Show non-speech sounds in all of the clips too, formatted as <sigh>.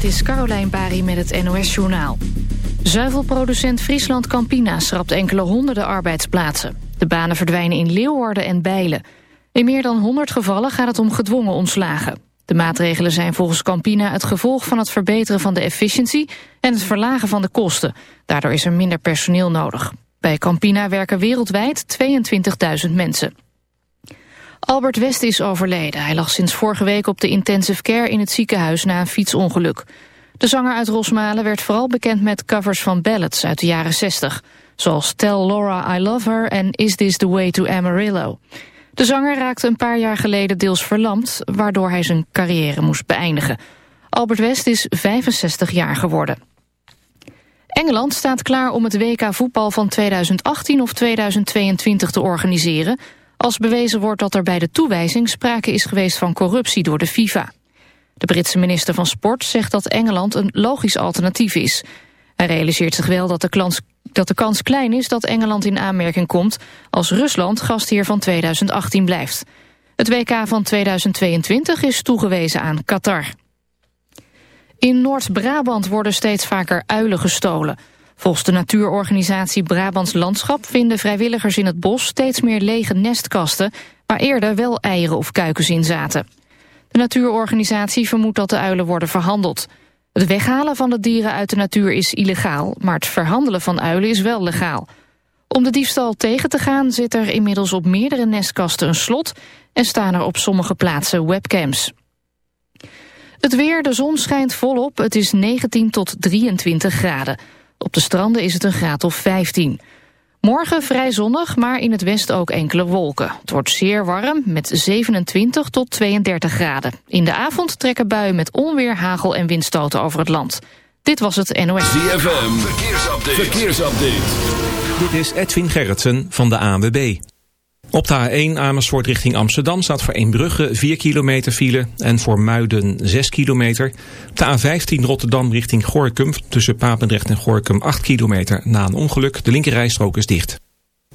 dit is Carolijn Bari met het NOS Journaal. Zuivelproducent Friesland Campina schrapt enkele honderden arbeidsplaatsen. De banen verdwijnen in Leeuwarden en Bijlen. In meer dan 100 gevallen gaat het om gedwongen ontslagen. De maatregelen zijn volgens Campina het gevolg van het verbeteren van de efficiëntie en het verlagen van de kosten. Daardoor is er minder personeel nodig. Bij Campina werken wereldwijd 22.000 mensen. Albert West is overleden. Hij lag sinds vorige week op de intensive care in het ziekenhuis na een fietsongeluk. De zanger uit Rosmalen werd vooral bekend met covers van ballads uit de jaren 60. Zoals Tell Laura I Love Her en Is This the Way to Amarillo. De zanger raakte een paar jaar geleden deels verlamd... waardoor hij zijn carrière moest beëindigen. Albert West is 65 jaar geworden. Engeland staat klaar om het WK voetbal van 2018 of 2022 te organiseren... als bewezen wordt dat er bij de toewijzing sprake is geweest van corruptie door de FIFA. De Britse minister van Sport zegt dat Engeland een logisch alternatief is. Hij realiseert zich wel dat de, kans, dat de kans klein is dat Engeland in aanmerking komt... als Rusland gastheer van 2018 blijft. Het WK van 2022 is toegewezen aan Qatar. In Noord-Brabant worden steeds vaker uilen gestolen. Volgens de natuurorganisatie Brabants Landschap vinden vrijwilligers in het bos steeds meer lege nestkasten waar eerder wel eieren of kuikens in zaten. De natuurorganisatie vermoedt dat de uilen worden verhandeld. Het weghalen van de dieren uit de natuur is illegaal, maar het verhandelen van uilen is wel legaal. Om de diefstal tegen te gaan zit er inmiddels op meerdere nestkasten een slot en staan er op sommige plaatsen webcams. Het weer, de zon schijnt volop, het is 19 tot 23 graden. Op de stranden is het een graad of 15. Morgen vrij zonnig, maar in het westen ook enkele wolken. Het wordt zeer warm met 27 tot 32 graden. In de avond trekken buien met onweer, hagel en windstoten over het land. Dit was het NOS. ZFM, verkeersupdate. verkeersupdate. Dit is Edwin Gerritsen van de ANWB. Op de A1 Amersfoort richting Amsterdam staat voor Eembrugge 4 kilometer file en voor Muiden 6 kilometer. Op de A15 Rotterdam richting Gorkum tussen Papendrecht en Gorkum 8 kilometer na een ongeluk. De linkerrijstrook is dicht.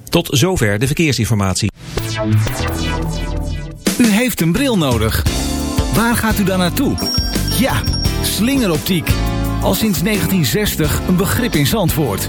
Tot zover de verkeersinformatie. U heeft een bril nodig. Waar gaat u dan naartoe? Ja, slingeroptiek. Al sinds 1960 een begrip in Zandvoort.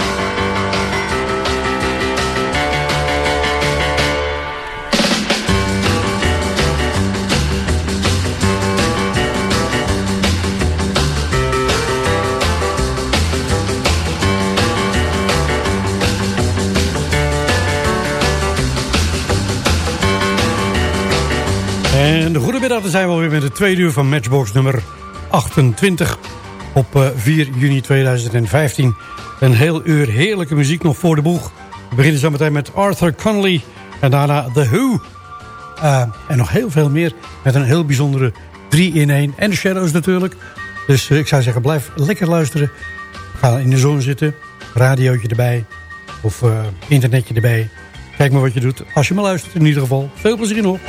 Goedemiddag, dan zijn we alweer met de tweede uur van Matchbox nummer 28 op 4 juni 2015. Een heel uur heerlijke muziek nog voor de boeg. We beginnen zo meteen met Arthur Connolly en daarna The Who. Uh, en nog heel veel meer met een heel bijzondere 3 in 1 en de Shadows natuurlijk. Dus uh, ik zou zeggen, blijf lekker luisteren. Ga in de zon zitten, radiootje erbij of internetje erbij. Kijk maar wat je doet. Als je maar luistert in ieder geval. Veel plezier nog.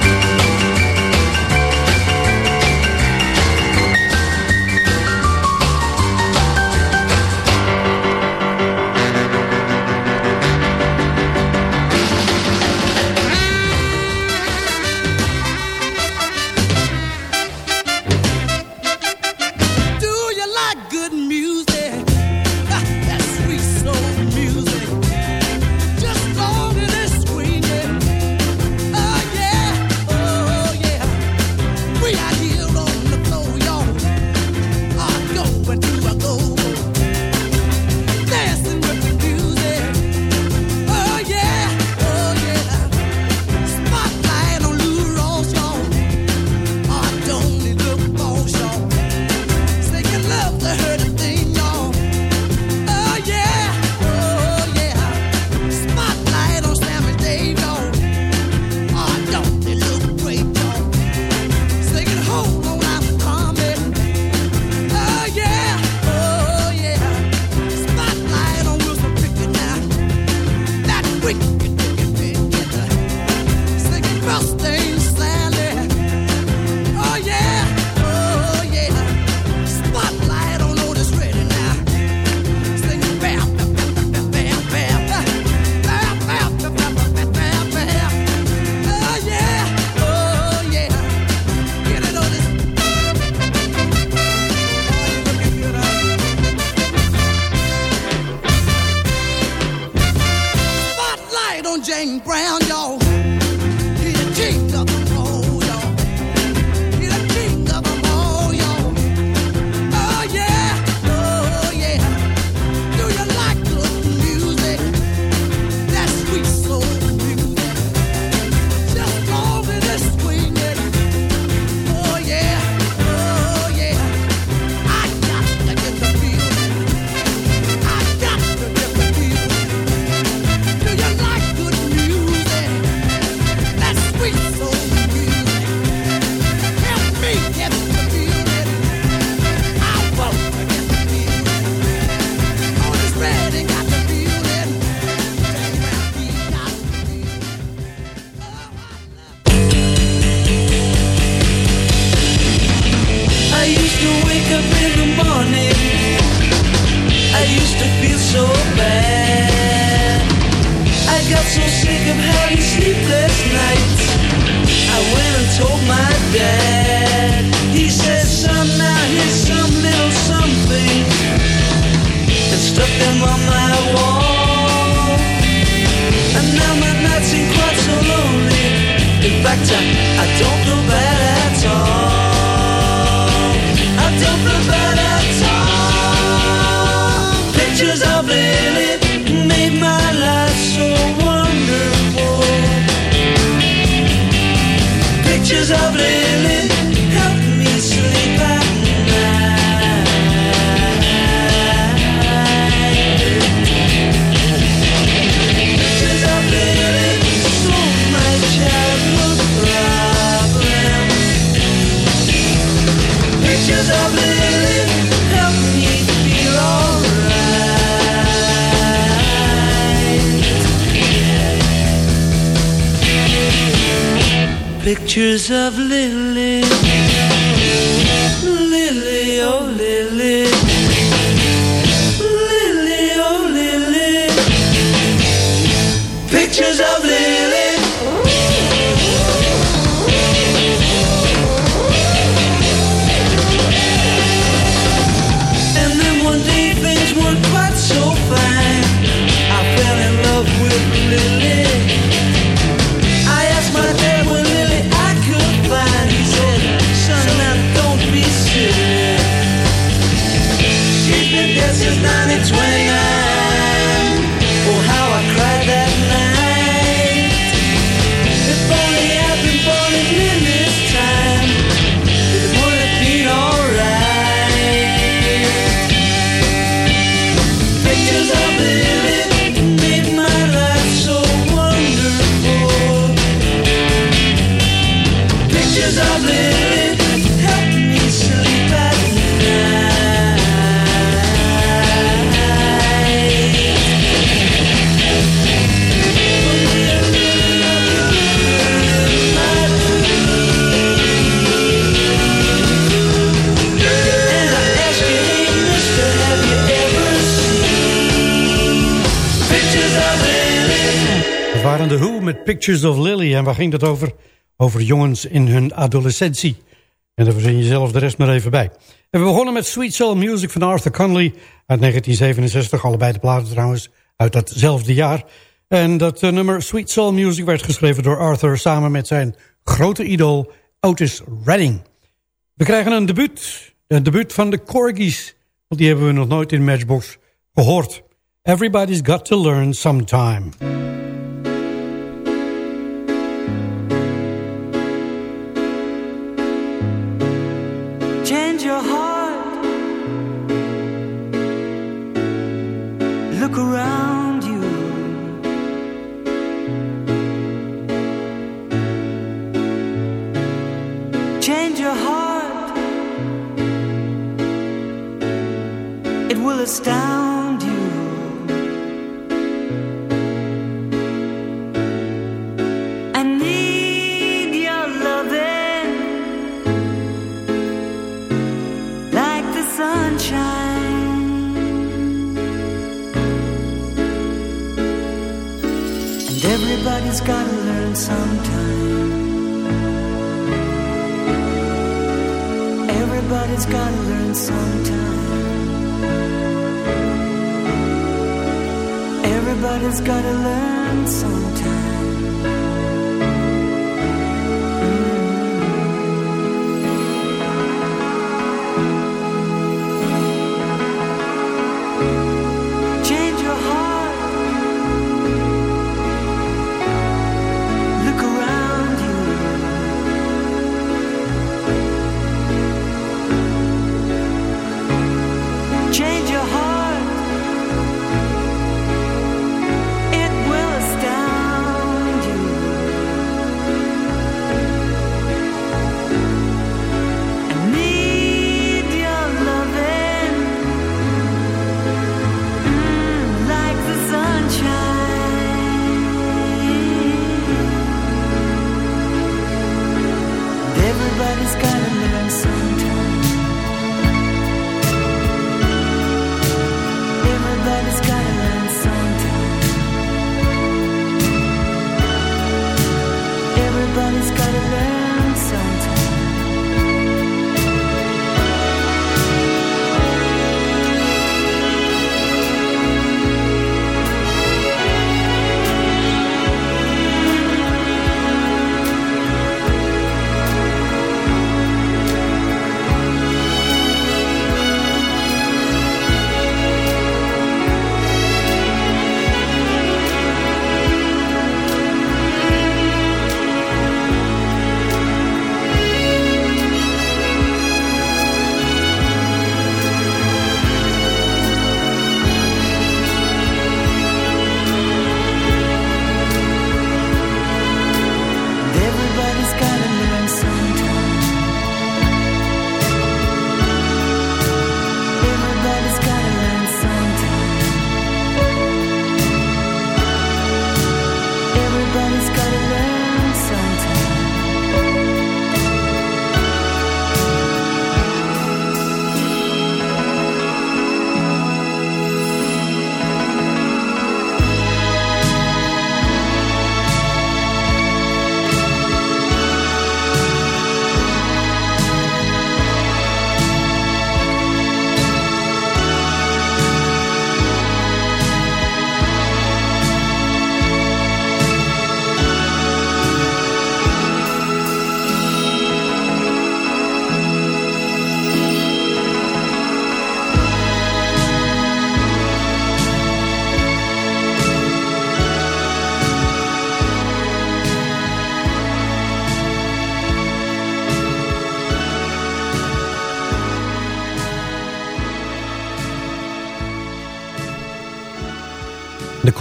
precious 920 hours. Pictures of Lily. En waar ging dat over? Over jongens in hun adolescentie. En daar verzin je zelf de rest maar even bij. We begonnen met Sweet Soul Music van Arthur Conley uit 1967. Allebei de platen trouwens uit datzelfde jaar. En dat uh, nummer Sweet Soul Music werd geschreven door Arthur... samen met zijn grote idool Otis Redding. We krijgen een debuut. Een debuut van de Corgis. Want die hebben we nog nooit in Matchbox gehoord. Everybody's got to learn sometime. Everybody's gotta learn sometime. Everybody's gotta learn sometime.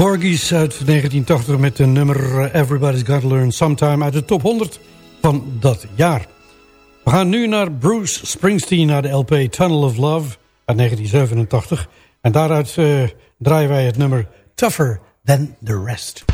Corgis uit 1980 met de nummer Everybody's Gotta Learn Sometime uit de top 100 van dat jaar. We gaan nu naar Bruce Springsteen naar de LP Tunnel of Love uit 1987. En daaruit uh, draaien wij het nummer Tougher Than The Rest.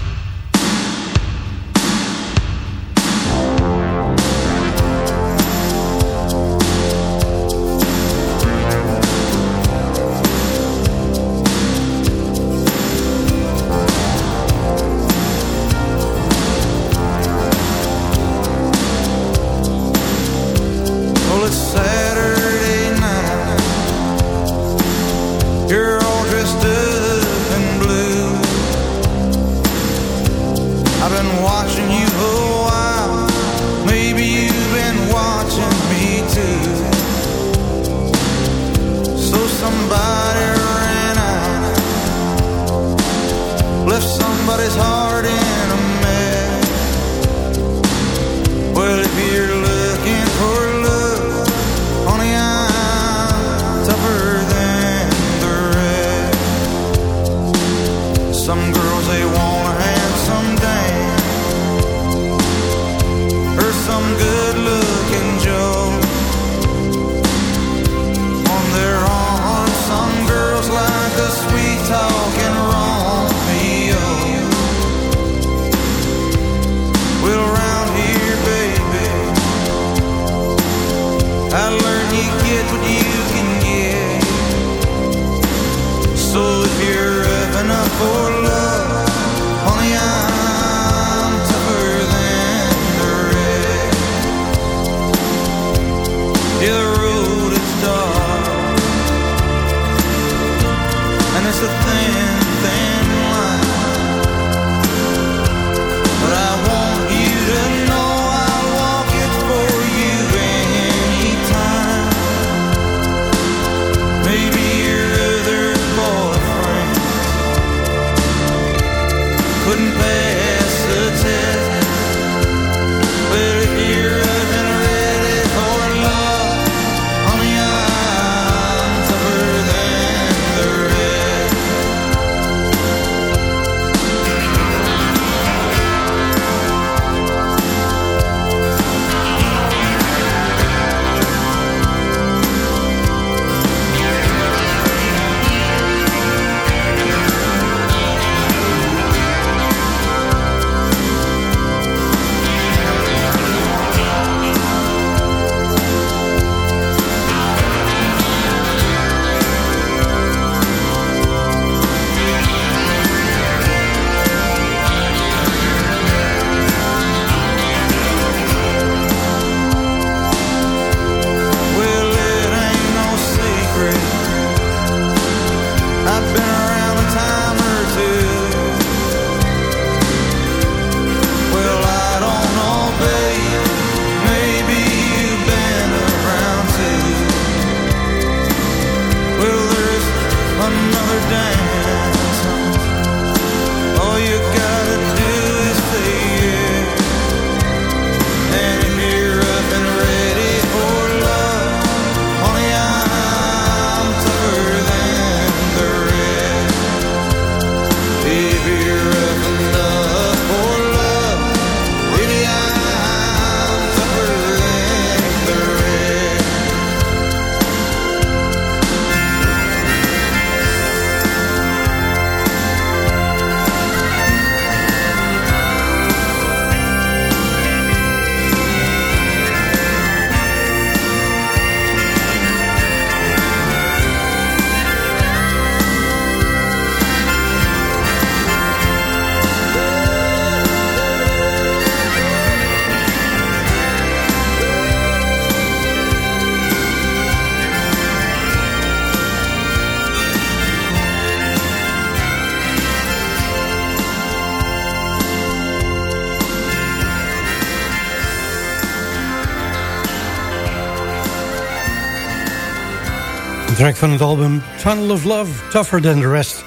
Van het album Tunnel of Love, Tougher Than The Rest.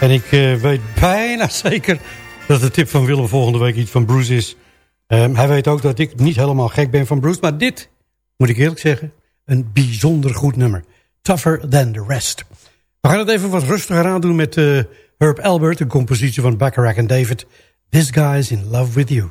En ik eh, weet bijna <laughs> zeker dat de tip van Willem volgende week iets van Bruce is. Ehm, hij weet ook dat ik niet helemaal gek ben van Bruce. Maar dit, moet ik eerlijk zeggen, een bijzonder goed nummer. Tougher Than The Rest. We gaan het even wat rustiger aan doen met eh, Herb Albert. Een compositie van Bacharach en David. This Guy's In Love With You.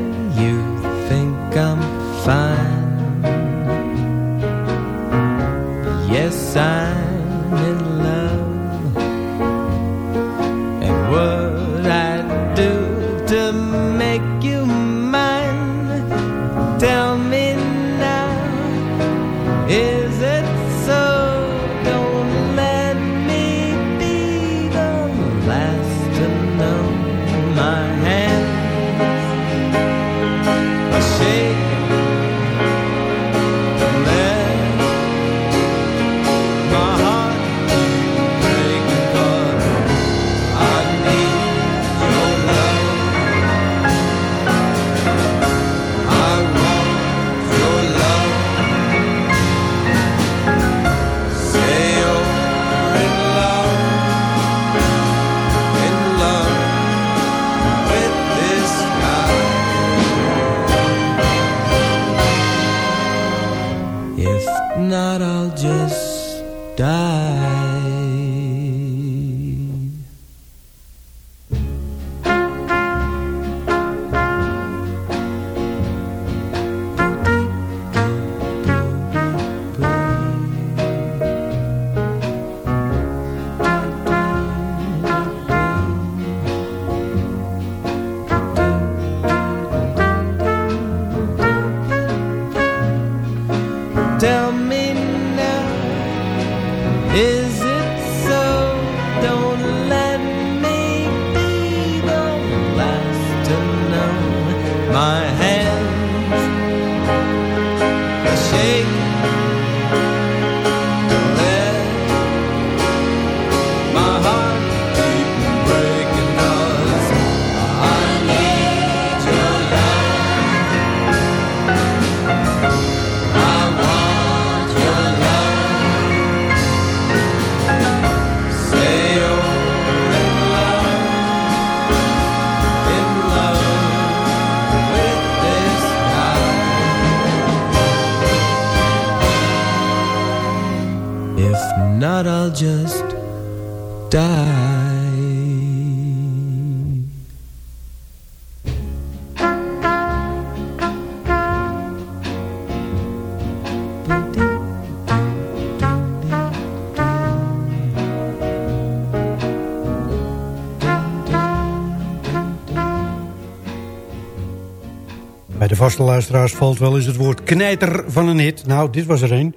vaste luisteraars valt wel eens het woord knijter van een hit. Nou, dit was er een.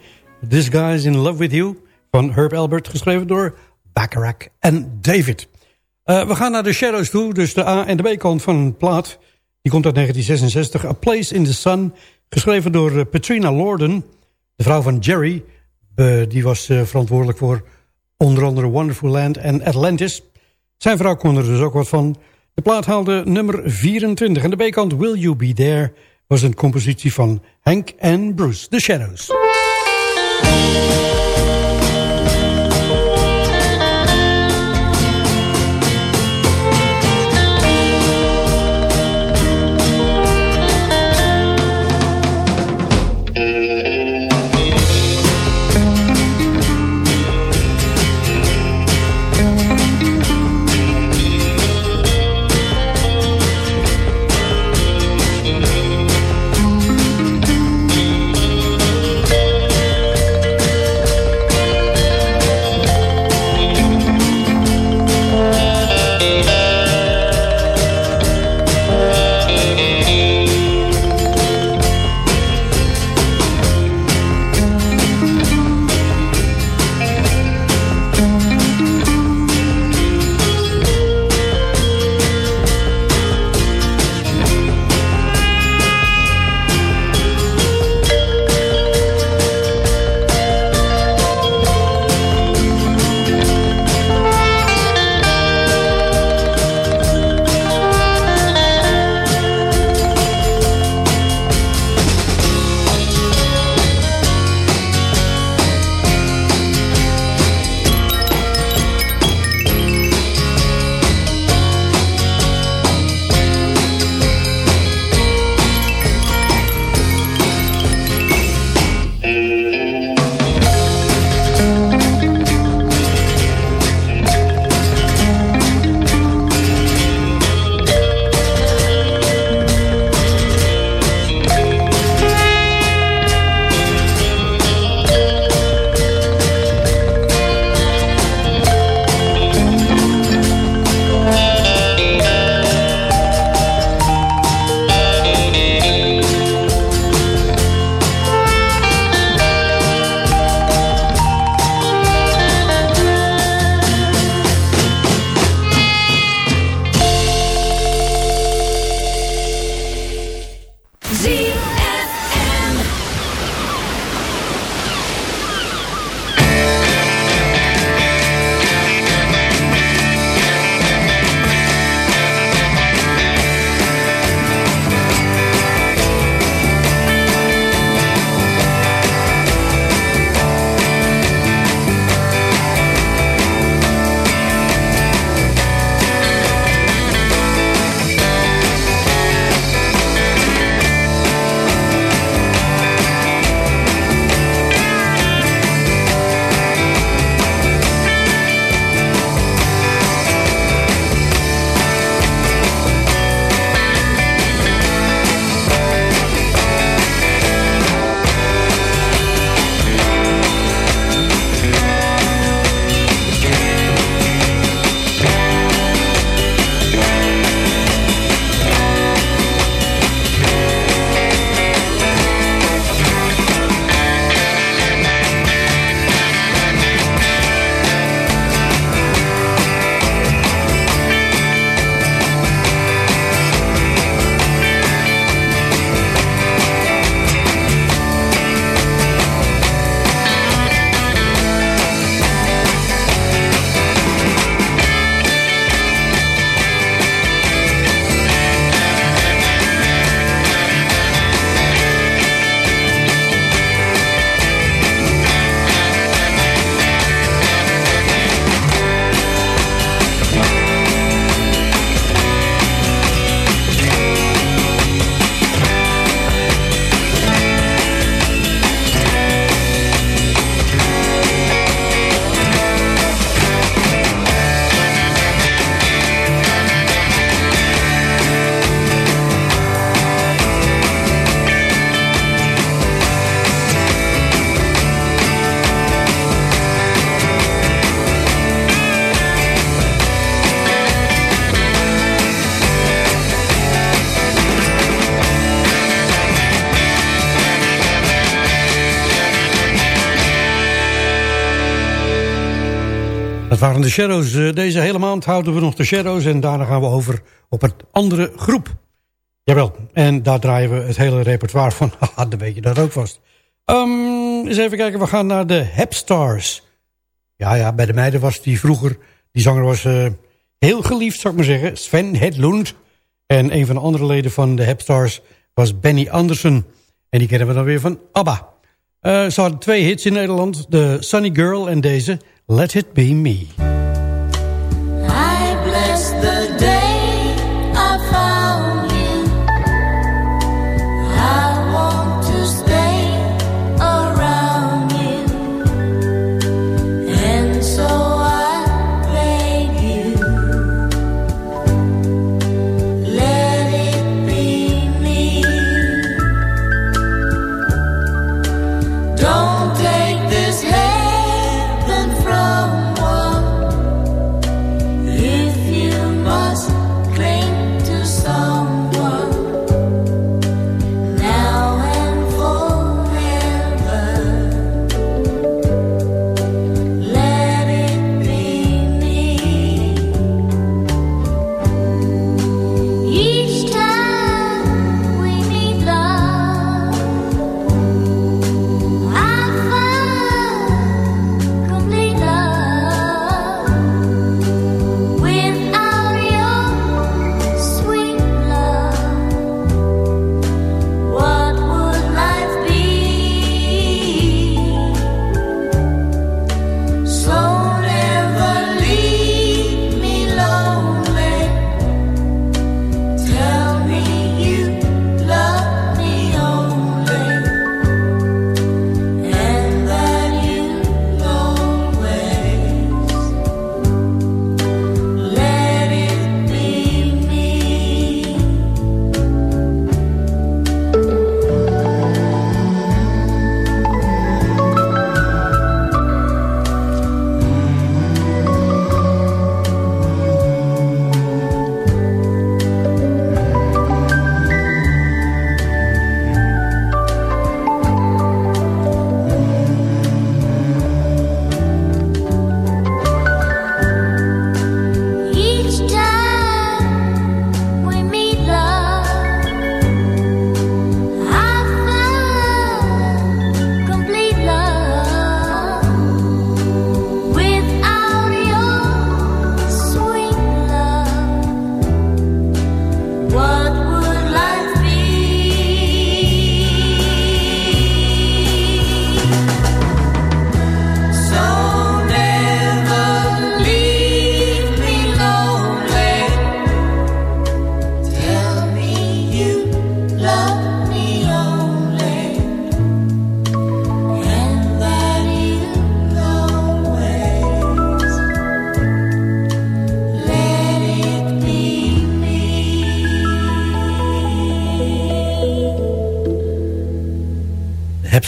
This Guy is in Love With You van Herb Albert, geschreven door Bacharach en David. Uh, we gaan naar de Shadows toe, dus de A- en de B-kant van een plaat. Die komt uit 1966, A Place in the Sun, geschreven door uh, Patrina Lorden, de vrouw van Jerry. Uh, die was verantwoordelijk voor onder andere Wonderful Land en Atlantis. Zijn vrouw kon er dus ook wat van. De plaat haalde nummer 24 en de B-kant Will You Be There was een compositie van Hank en Bruce, The Shadows. Dat waren de Shadows. Eh, deze hele maand houden we nog de Shadows en daarna gaan we over op een andere groep. Jawel, en daar draaien we het hele repertoire van. <laughs> Haha, dan weet je dat ook vast. Um, eens even kijken, we gaan naar de Hepstars. Ja, ja, bij de meiden was die vroeger... Die zanger was uh, heel geliefd, zou ik maar zeggen. Sven Hedlund. En een van de andere leden van de Hepstars was Benny Anderson. En die kennen we dan weer van ABBA. Uh, ze hadden twee hits in Nederland. De Sunny Girl en deze Let It Be Me.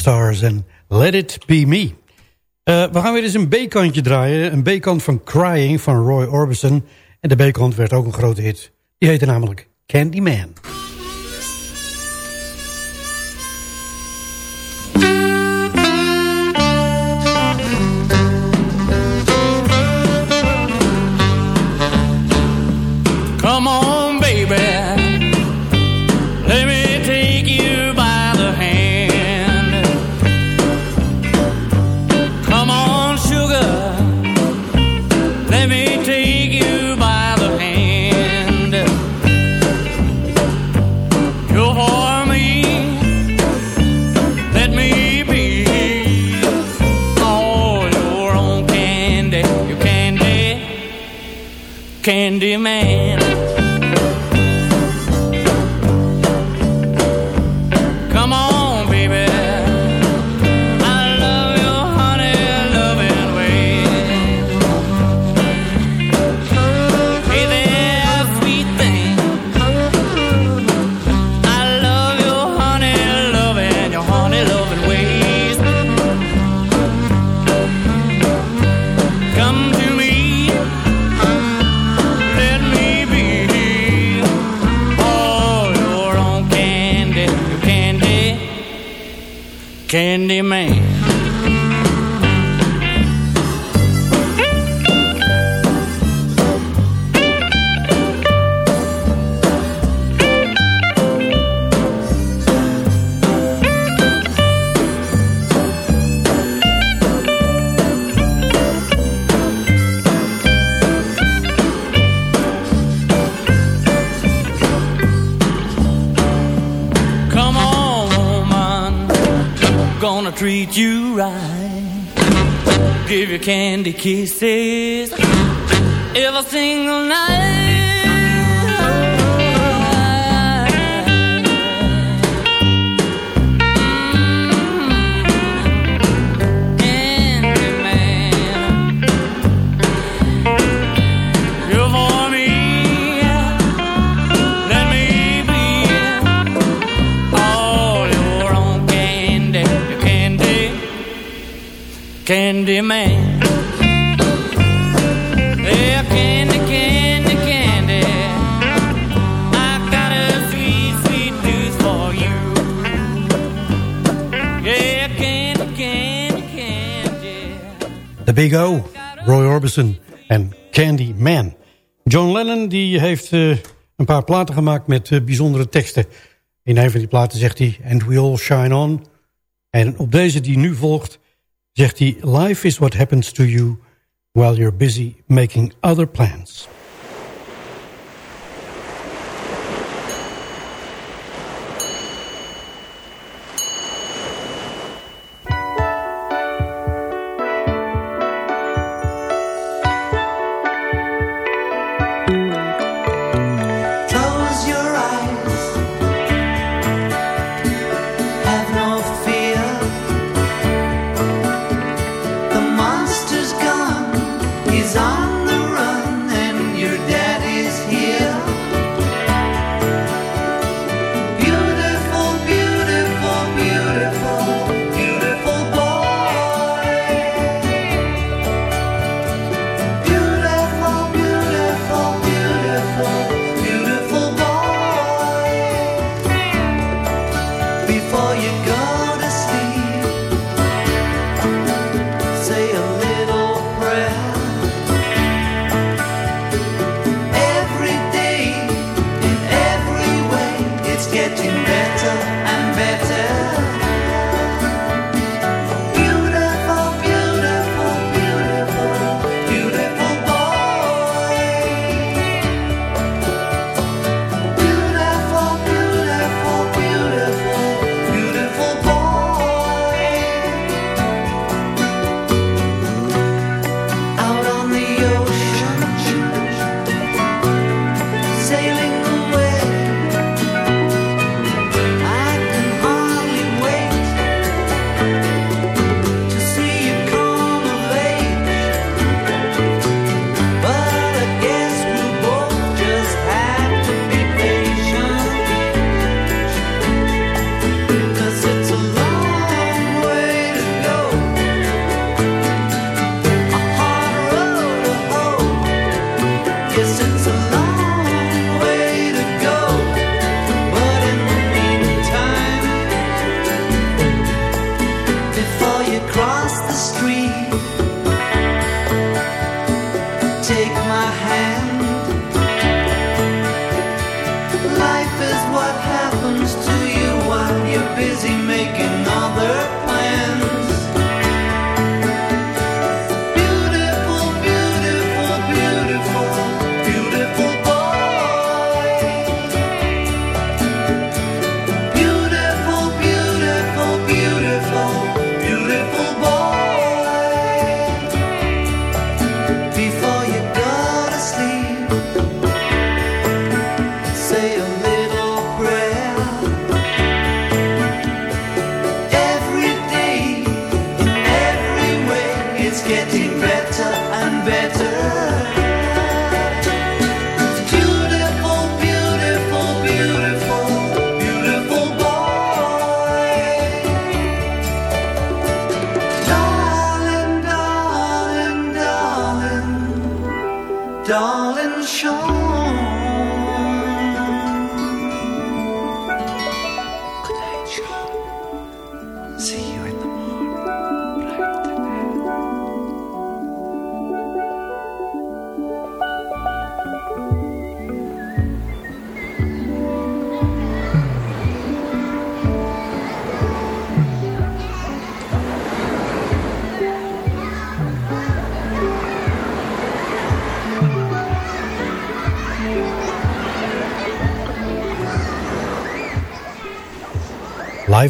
En Let It Be Me. Uh, we gaan weer eens een B-kantje draaien. Een B-kant van Crying van Roy Orbison. En de B-kant werd ook een grote hit. Die heette namelijk. Candyman. Treat you right. Give you candy kisses every single night. Candy man. Yeah, candy, candy, candy. I got a sweet, sweet for you. Candy. The Big O, Roy Orbison en Candy Man. John Lennon die heeft uh, een paar platen gemaakt met uh, bijzondere teksten. In een van die platen zegt hij... And we all shine on. En op deze die nu volgt zegt hij... Life is what happens to you while you're busy making other plans.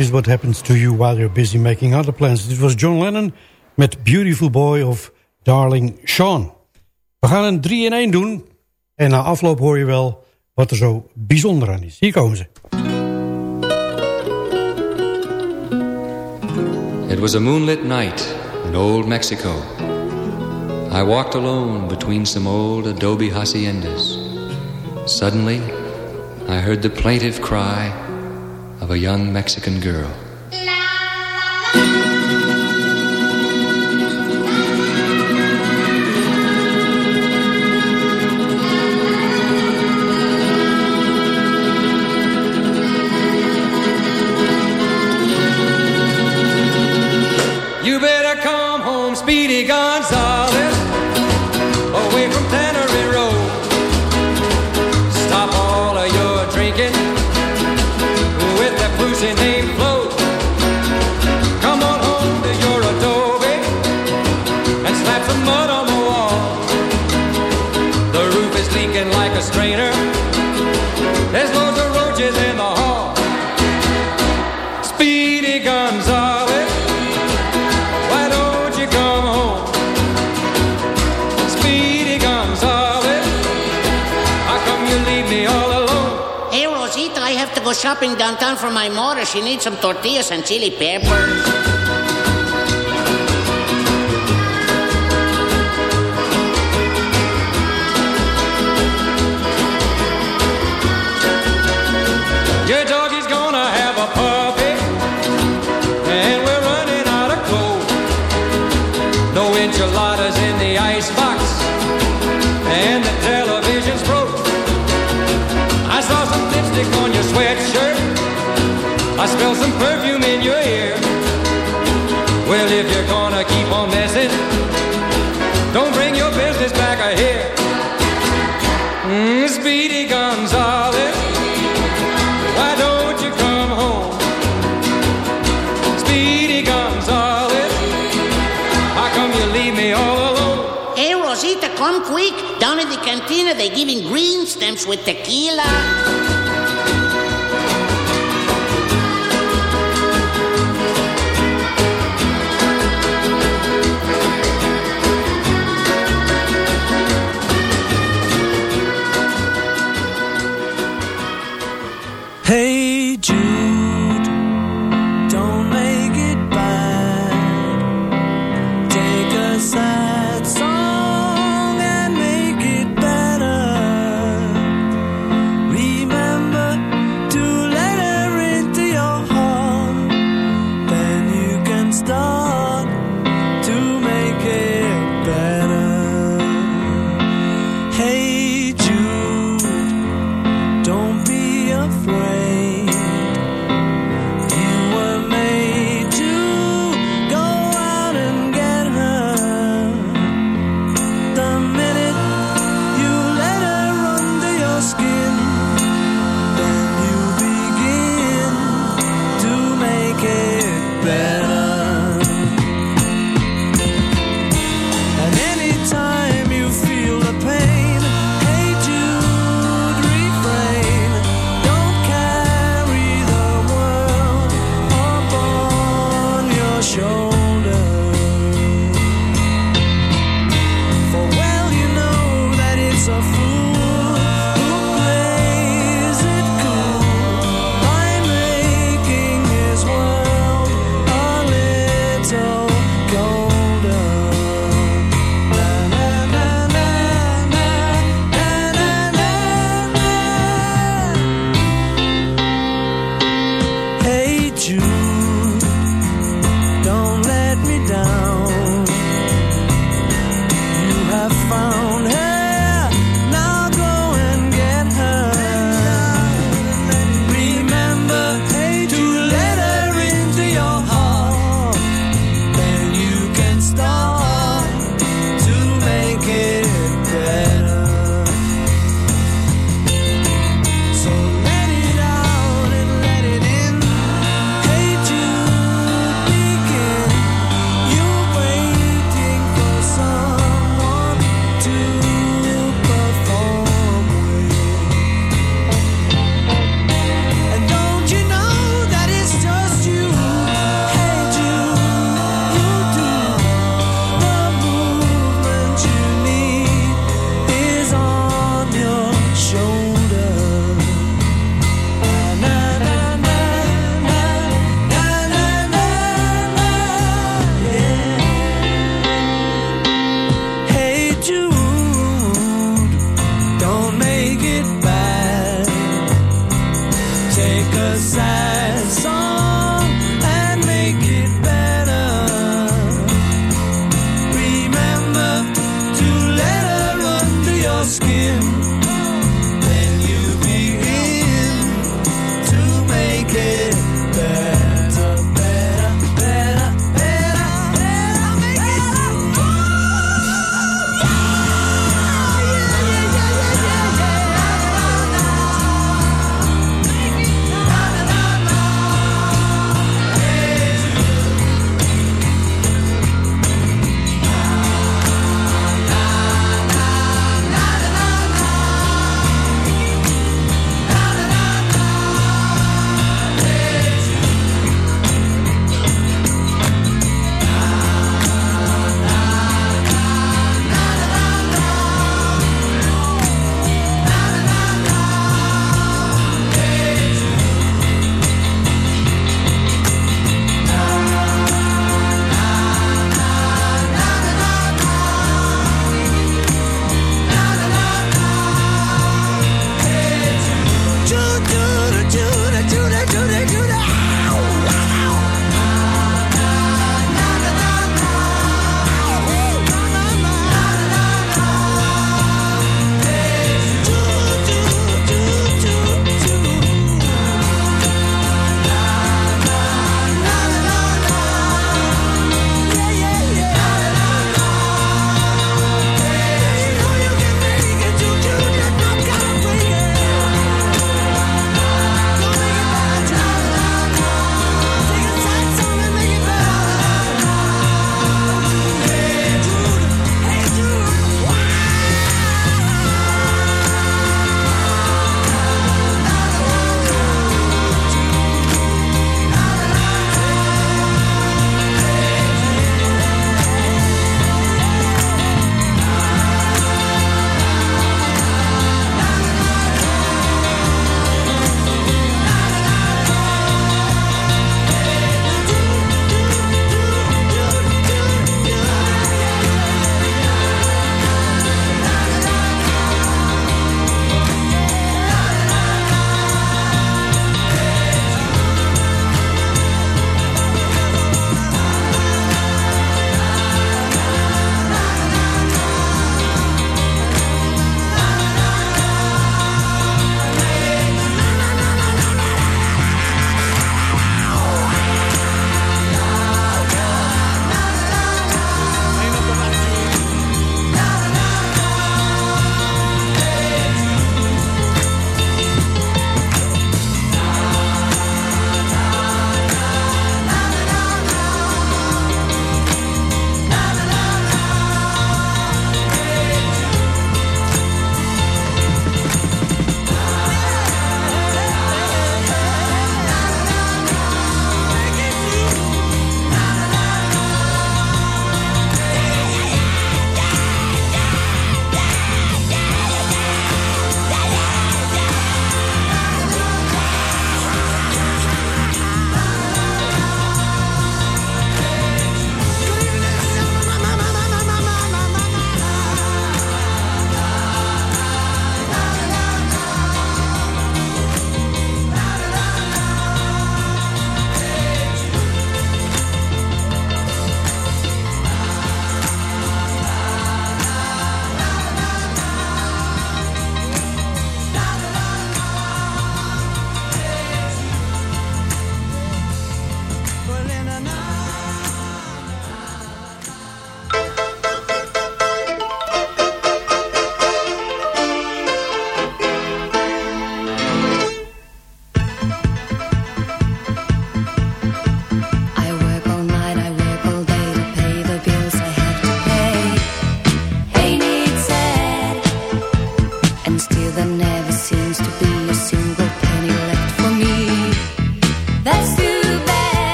Is what happens to you while you're busy making other plans. Dit was John Lennon met Beautiful Boy of Darling Sean. We gaan een 3 in 1 doen. En na afloop hoor je wel wat er zo bijzonder aan is. Hier komen ze. It was a moonlit night in old Mexico. I walked alone between some old adobe haciendas. Suddenly, I heard the plaintive cry of a young Mexican girl. Shopping downtown for my mother. She needs some tortillas and chili peppers. Ear. Well, if you're gonna keep on messing, don't bring your business back here. Mm, Speedy Gonzales, why don't you come home? Speedy Gonzales, how come you leave me all alone? Hey, Rosita, come quick. Down in the cantina, they're giving green stamps with tequila. Hey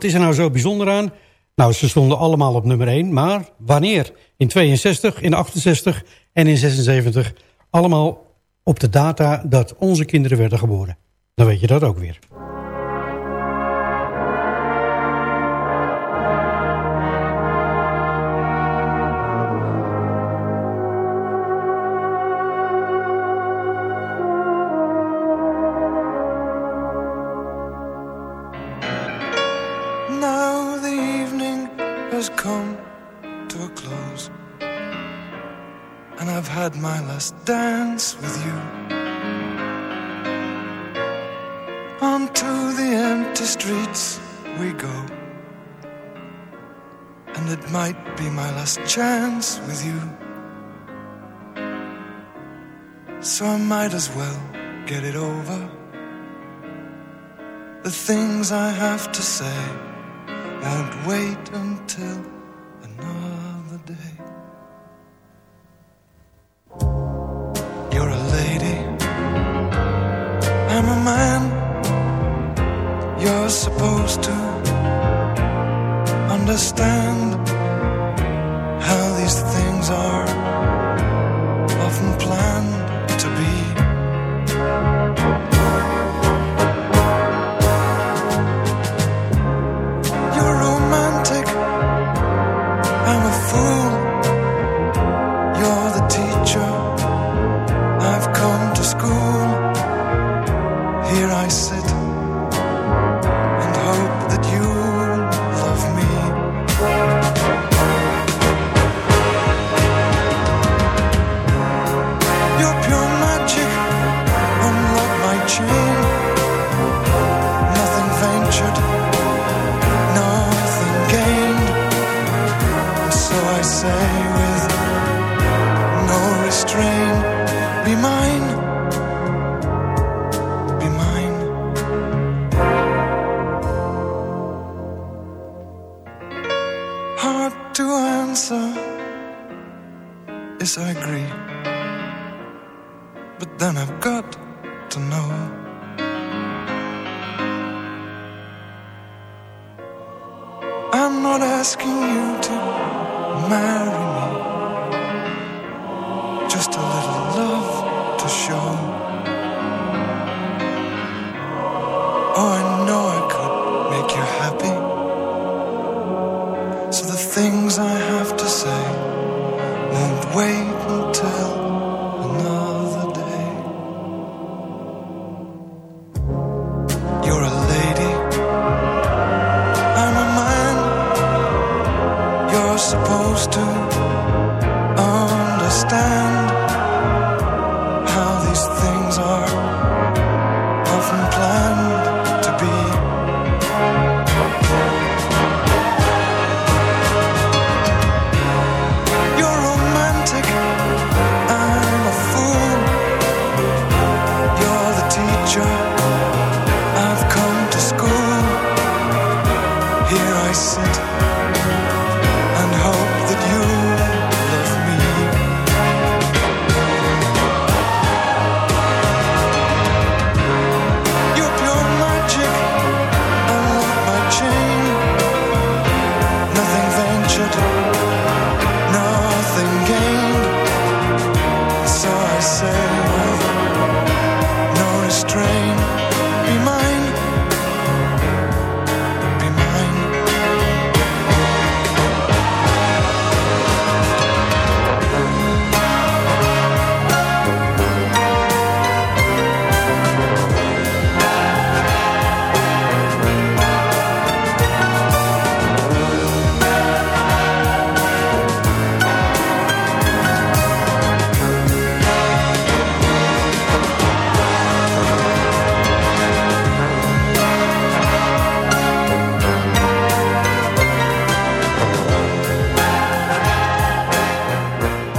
wat is er nou zo bijzonder aan? Nou, ze stonden allemaal op nummer 1, maar wanneer? In 62, in 68 en in 76. Allemaal op de data dat onze kinderen werden geboren. Dan weet je dat ook weer. And it might be my last chance with you. So I might as well get it over. The things I have to say won't wait until another day. You're a lady, I'm a man. You're supposed to understand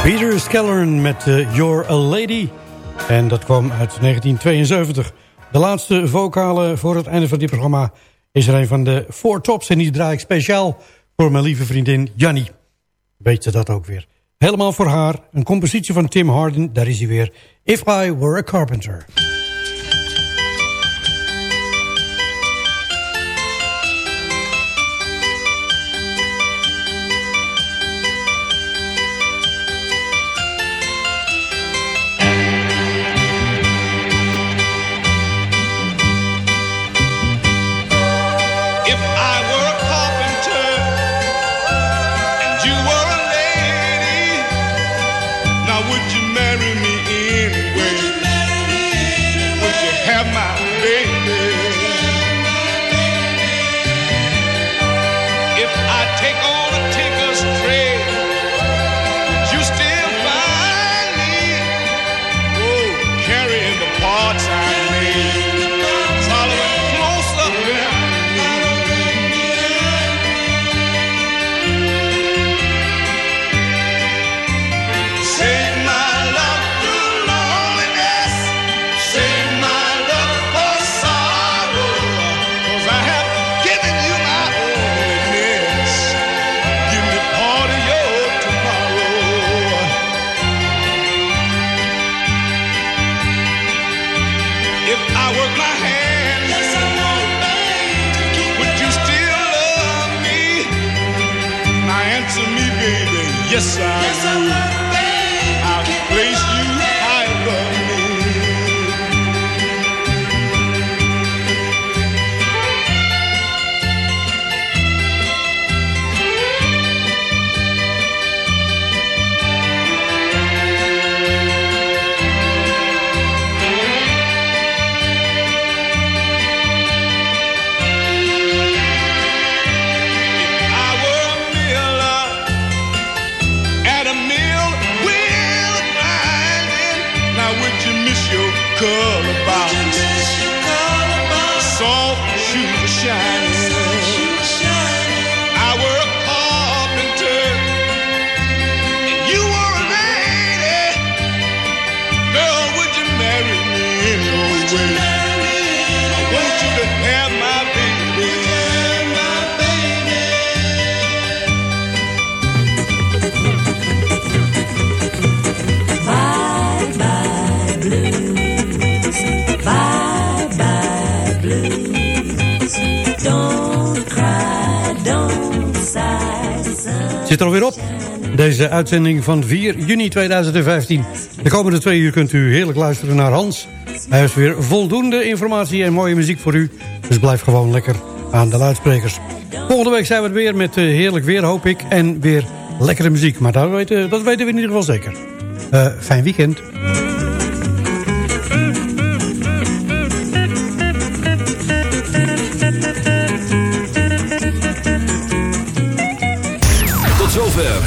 Peter Skellern met eh, You're a Lady. En dat kwam uit 1972. De laatste vocale voor het einde van dit programma is er een van de Four Tops. En die draai ik speciaal voor mijn lieve vriendin Jannie. Weet ze dat ook weer. Helemaal voor haar. Een compositie van Tim Harden. Daar is hij weer. If I Were a Carpenter. Uitzending van 4 juni 2015. De komende twee uur kunt u heerlijk luisteren naar Hans. Hij heeft weer voldoende informatie en mooie muziek voor u. Dus blijf gewoon lekker aan de luidsprekers. Volgende week zijn we er weer met eh, heerlijk weer, hoop ik. En weer lekkere muziek. Maar dat weten, dat weten we in ieder geval zeker. Eh, fijn weekend.